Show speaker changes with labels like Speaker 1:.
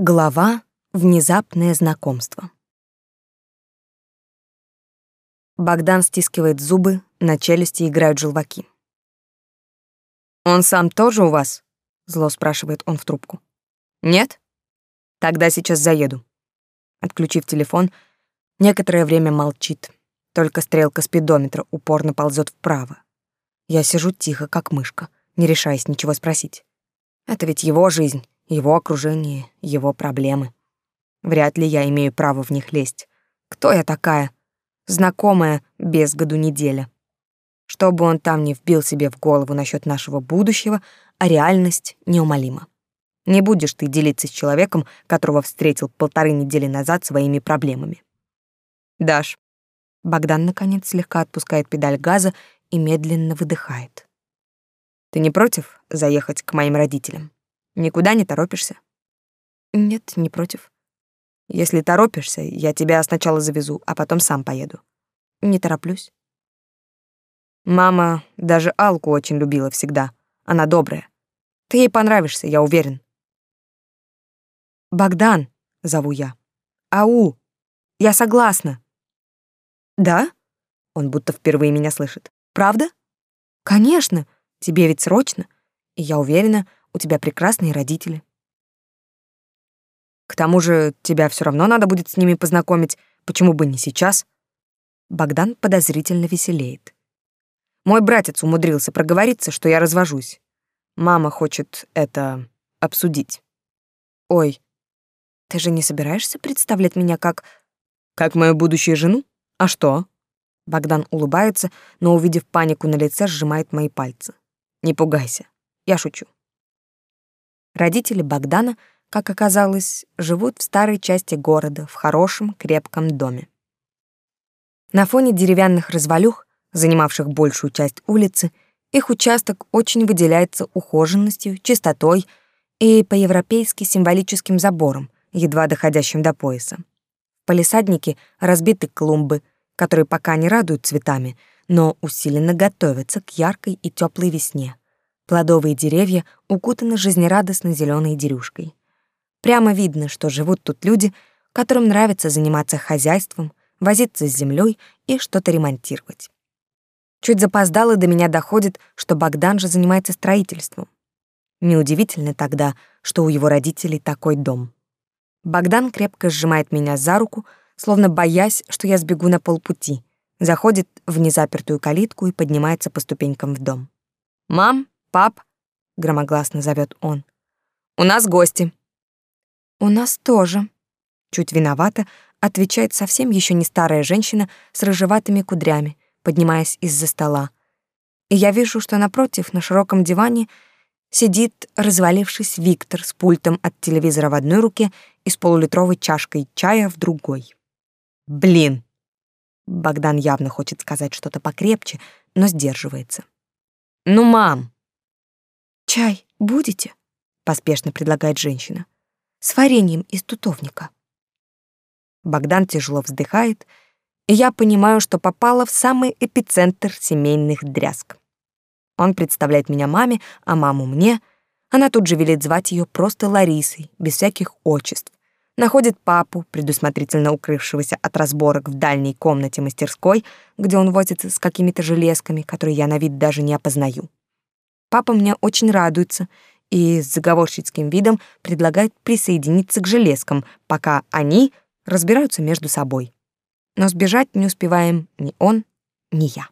Speaker 1: Глава «Внезапное знакомство». Богдан стискивает зубы, на челюсти играют желваки. «Он сам тоже у вас?» — зло спрашивает он в трубку. «Нет? Тогда сейчас заеду». Отключив телефон, некоторое время молчит. Только стрелка спидометра упорно ползет вправо. Я сижу тихо, как мышка, не решаясь ничего спросить. Это ведь его жизнь, его окружение, его проблемы. Вряд ли я имею право в них лезть. Кто я такая? Знакомая без году неделя. Что бы он там ни вбил себе в голову насчет нашего будущего, а реальность неумолима. Не будешь ты делиться с человеком, которого встретил полторы недели назад своими проблемами. Даш. Богдан, наконец, слегка отпускает педаль газа и медленно выдыхает. Ты не против заехать к моим родителям? Никуда не торопишься? Нет, не против. Если торопишься, я тебя сначала завезу, а потом сам поеду. Не тороплюсь. Мама даже Алку очень любила всегда. Она добрая. Ты ей понравишься, я уверен. Богдан, зову я. Ау, я согласна. Да? Он будто впервые меня слышит. Правда? Конечно, тебе ведь срочно. И я уверена, у тебя прекрасные родители. К тому же тебя все равно надо будет с ними познакомить, почему бы не сейчас? Богдан подозрительно веселеет. Мой братец умудрился проговориться, что я развожусь. Мама хочет это обсудить. Ой, ты же не собираешься представлять меня как... Как мою будущую жену? А что? Богдан улыбается, но, увидев панику на лице, сжимает мои пальцы. Не пугайся, я шучу. Родители Богдана, как оказалось, живут в старой части города, в хорошем, крепком доме. На фоне деревянных развалюх, занимавших большую часть улицы, их участок очень выделяется ухоженностью, чистотой и по-европейски символическим забором, едва доходящим до пояса. В палисаднике разбиты клумбы, которые пока не радуют цветами, но усиленно готовятся к яркой и теплой весне. Плодовые деревья укутаны жизнерадостной зеленой дерюшкой. Прямо видно, что живут тут люди, которым нравится заниматься хозяйством, возиться с землей и что-то ремонтировать. Чуть запоздало до меня доходит, что Богдан же занимается строительством. Неудивительно тогда, что у его родителей такой дом. Богдан крепко сжимает меня за руку, словно боясь, что я сбегу на полпути, заходит в незапертую калитку и поднимается по ступенькам в дом. «Мам, «Пап», — громогласно зовет он, — «у нас гости». «У нас тоже», — чуть виновата, отвечает совсем еще не старая женщина с рыжеватыми кудрями, поднимаясь из-за стола. И я вижу, что напротив, на широком диване, сидит, развалившись, Виктор с пультом от телевизора в одной руке и с полулитровой чашкой чая в другой. «Блин!» Богдан явно хочет сказать что-то покрепче, но сдерживается. «Ну, мам!» «Чай будете?» — поспешно предлагает женщина. «С вареньем из тутовника». Богдан тяжело вздыхает, и я понимаю, что попала в самый эпицентр семейных дрязг. Он представляет меня маме, а маму мне. Она тут же велит звать ее просто Ларисой, без всяких отчеств. Находит папу, предусмотрительно укрывшегося от разборок в дальней комнате мастерской, где он возится с какими-то железками, которые я на вид даже не опознаю. Папа мне очень радуется и с заговорщицким видом предлагает присоединиться к железкам, пока они разбираются между собой. Но сбежать не успеваем ни он, ни я.